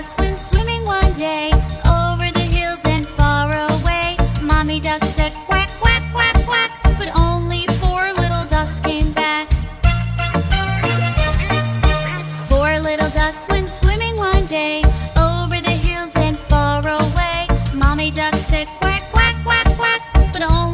ducks went swimming one day over the hills and far away. Mommy duck said quack, quack, quack, quack, but only four little ducks came back. Four little ducks went swimming one day over the hills and far away. Mommy duck said quack, quack, quack, quack, but only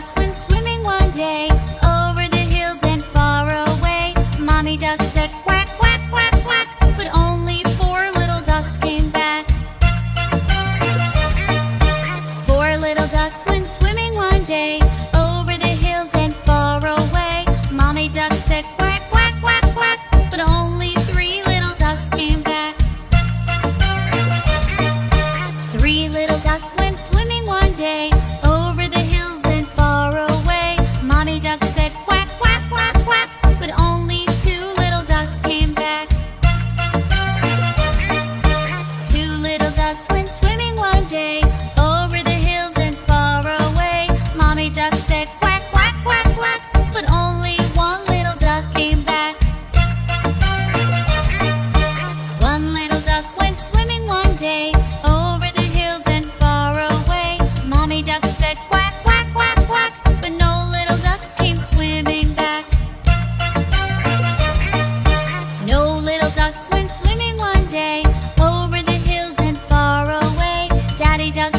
ducks went swimming one day over the hills and far away. Mommy duck said quack, quack, quack, quack, but only four little ducks came back. Four little ducks went swimming one day over the hills and far away. Mommy duck said said quack, quack, quack, quack, but no little ducks came swimming back. No little ducks went swimming one day over the hills and far away. Daddy Duck